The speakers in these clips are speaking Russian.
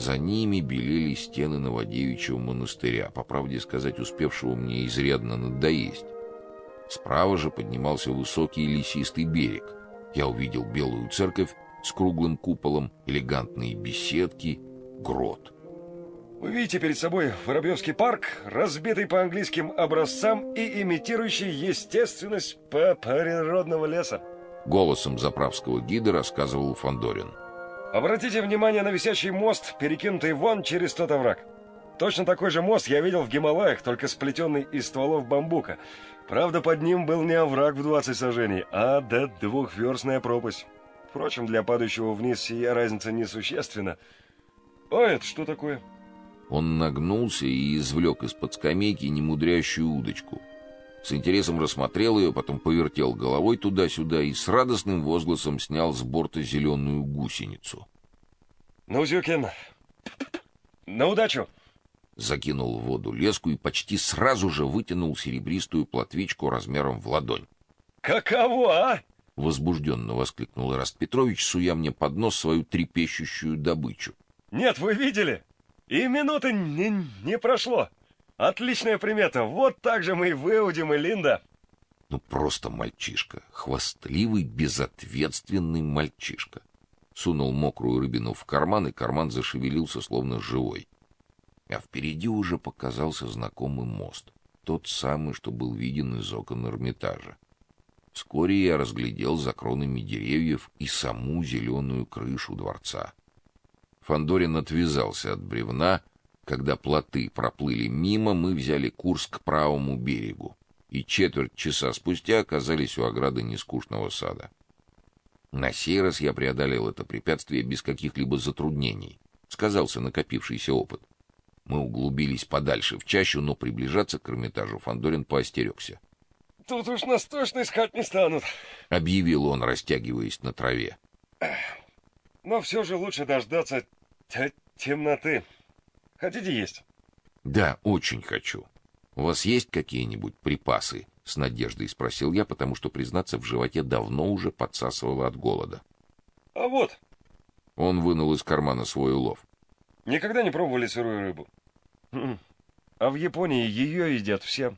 За ними белели стены Новодевичьего монастыря, по правде сказать, успевшего мне изрядно надоесть. Справа же поднимался высокий лесистый берег. Я увидел белую церковь с круглым куполом, элегантные беседки, грот. Вы видите перед собой Воробьевский парк, разбитый по английским образцам и имитирующий естественность по природного леса. Голосом заправского гида рассказывал Фандорин. Обратите внимание на висячий мост, перекинутый вон через тот овраг. Точно такой же мост я видел в Гималаях, только сплетенный из стволов бамбука. Правда, под ним был не овраг в 20 сажений, а до двухверстная пропасть. Впрочем, для падающего вниз сия разница несущественна. А это что такое? Он нагнулся и извлек из-под скамейки немудрящую удочку. С интересом рассмотрел ее, потом повертел головой туда-сюда и с радостным возгласом снял с борта зеленую гусеницу. «Ну, Зюкин, на удачу!» Закинул в воду леску и почти сразу же вытянул серебристую плотвичку размером в ладонь. «Каково, а?» — возбужденно воскликнул Ираст Петрович, суя мне под нос свою трепещущую добычу. «Нет, вы видели? И минуты не, не прошло. Отличная примета. Вот так же мы и выудим и Линда». Ну, просто мальчишка. Хвастливый, безответственный мальчишка. Сунул мокрую рыбину в карман, и карман зашевелился, словно живой. А впереди уже показался знакомый мост. Тот самый, что был виден из окон Эрмитажа. Вскоре я разглядел за кронами деревьев и саму зеленую крышу дворца. Фандорин отвязался от бревна, когда плоты проплыли мимо, мы взяли курс к правому берегу и четверть часа спустя оказались у ограды нескучного сада. На сей раз я преодолел это препятствие без каких-либо затруднений. Сказался накопившийся опыт. Мы углубились подальше в чащу, но приближаться к Эрмитажу Фандорин поостерегся. Тут уж нас точно искать не станут, объявил он, растягиваясь на траве. Но все же лучше дождаться темноты. Хотите есть? Да, очень хочу. У вас есть какие-нибудь припасы? С надеждой спросил я, потому что признаться в животе давно уже подсасывало от голода. А вот. Он вынул из кармана свой улов. Никогда не пробовали сырую рыбу? М-м. А в Японии ее едят все.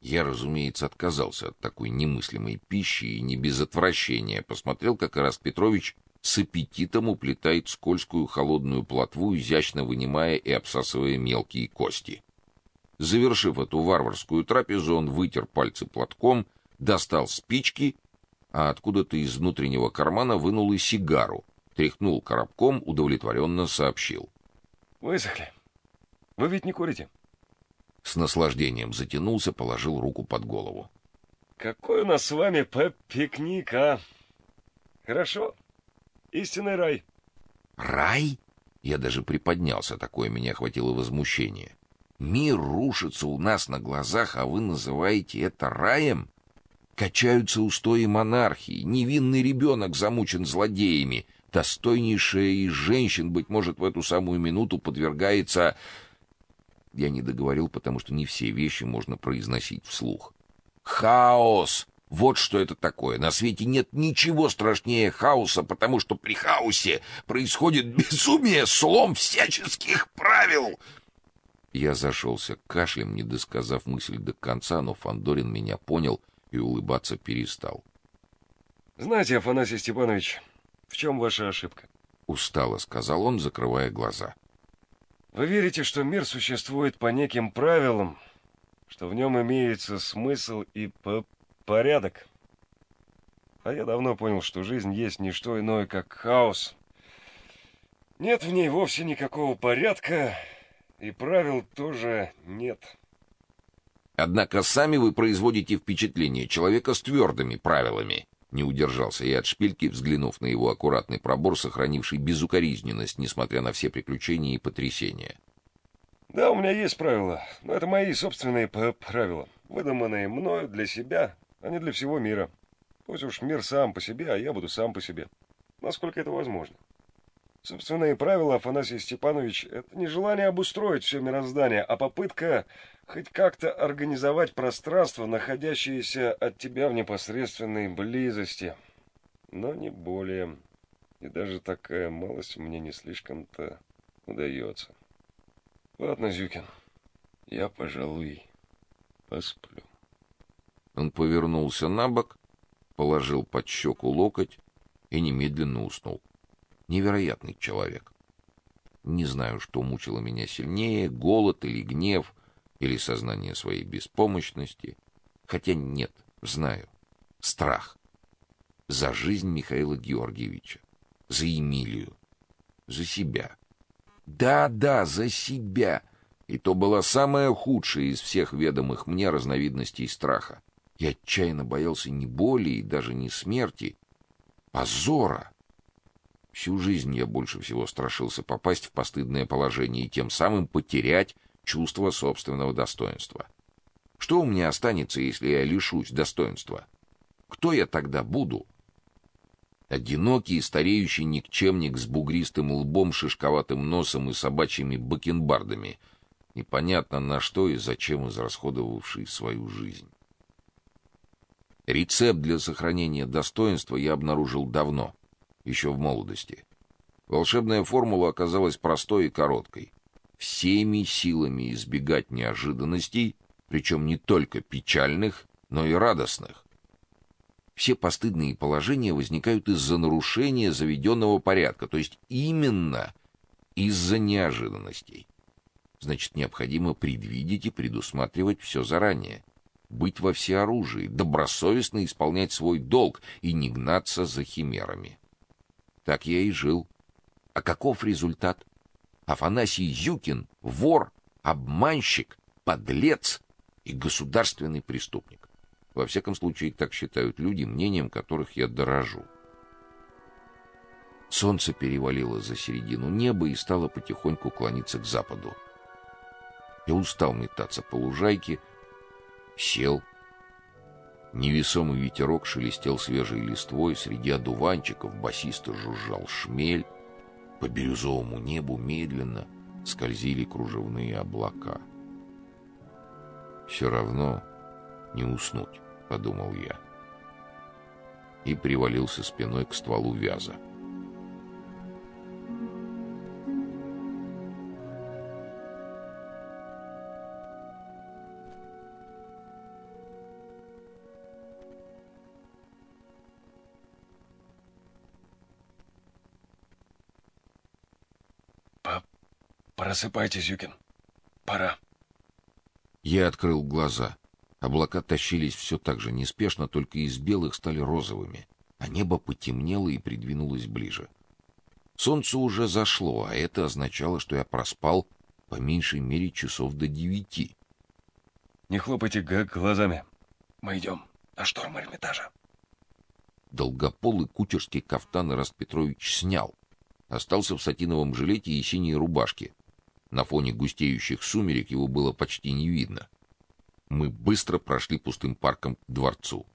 Я, разумеется, отказался от такой немыслимой пищи и не без отвращения посмотрел, как Ираст Петрович с аппетитом уплетает скользкую холодную плотву, изящно вынимая и обсасывая мелкие кости. Завершив эту варварскую трапезу, он вытер пальцы платком, достал спички, а откуда-то из внутреннего кармана вынул и сигару, тряхнул коробком, удовлетворенно сообщил: "Высохли. Вы ведь не курите?" С наслаждением затянулся, положил руку под голову. "Какой у нас с вами пикник, а? Хорошо. Истинный рай. Рай? Я даже приподнялся, такое меня охватило возмущение. Мир рушится у нас на глазах, а вы называете это раем? Качаются устои монархии, невинный ребенок замучен злодеями, достойнейшая из женщин, быть может, в эту самую минуту подвергается... Я не договорил, потому что не все вещи можно произносить вслух. Хаос! Вот что это такое. На свете нет ничего страшнее хаоса, потому что при хаосе происходит безумие, слом всяческих правил. Я зашелся кашлем, не досказав мысль до конца, но Фандорин меня понял и улыбаться перестал. Знаете, Афанасий Степанович, в чем ваша ошибка? устало сказал он, закрывая глаза. Вы верите, что мир существует по неким правилам, что в нем имеется смысл и по порядок. А я давно понял, что жизнь есть не что иное, как хаос. Нет в ней вовсе никакого порядка, и правил тоже нет. Однако сами вы производите впечатление человека с твердыми правилами. Не удержался я от шпильки, взглянув на его аккуратный пробор, сохранивший безукоризненность, несмотря на все приключения и потрясения. Да, у меня есть правила, но это мои собственные правила, выдуманные мною для себя а не для всего мира. Пусть уж мир сам по себе, а я буду сам по себе. Насколько это возможно. Собственные правила, Афанасий Степанович, это не желание обустроить все мироздание, а попытка хоть как-то организовать пространство, находящееся от тебя в непосредственной близости. Но не более. И даже такая малость мне не слишком-то удается. Ладно, Зюкин, я, пожалуй, посплю. Он повернулся на бок, положил под щеку локоть и немедленно уснул. Невероятный человек. Не знаю, что мучило меня сильнее, голод или гнев, или сознание своей беспомощности. Хотя нет, знаю. Страх. За жизнь Михаила Георгиевича. За Эмилию. За себя. Да-да, за себя. И то была самая худшая из всех ведомых мне разновидностей страха. Я отчаянно боялся не боли и даже не смерти, позора. Всю жизнь я больше всего страшился попасть в постыдное положение и тем самым потерять чувство собственного достоинства. Что у меня останется, если я лишусь достоинства? Кто я тогда буду? Одинокий стареющий никчемник с бугристым лбом, шишковатым носом и собачьими бакенбардами, непонятно на что и зачем израсходовавший свою жизнь. Рецепт для сохранения достоинства я обнаружил давно — еще в молодости. Волшебная формула оказалась простой и короткой. Всеми силами избегать неожиданностей, причем не только печальных, но и радостных. Все постыдные положения возникают из-за нарушения заведенного порядка, то есть именно из-за неожиданностей. Значит, необходимо предвидеть и предусматривать все заранее, быть во всеоружии, добросовестно исполнять свой долг и не гнаться за химерами. Так я и жил. А каков результат? Афанасий Зюкин — вор, обманщик, подлец и государственный преступник. Во всяком случае, так считают люди, мнением которых я дорожу. Солнце перевалило за середину неба и стало потихоньку клониться к западу. Я устал метаться по лужайке, сел, Невесомый ветерок шелестел свежей листвой, среди одуванчиков басисто жужжал шмель. По бирюзовому небу медленно скользили кружевные облака. Все равно не уснуть, подумал я. И привалился спиной к стволу вяза. Просыпайтесь, Юкин. Пора. Я открыл глаза. Облака тащились все так же неспешно, только из белых стали розовыми, а небо потемнело и придвинулось ближе. Солнце уже зашло, а это означало, что я проспал по меньшей мере часов до девяти. Не хлопайте глазами. Мы идем на шторм Эрмитажа. Долгополый кучерский кафтан Раст Петрович снял. Остался в сатиновом жилете и синей рубашке, на фоне густеющих сумерек его было почти не видно. Мы быстро прошли пустым парком к дворцу.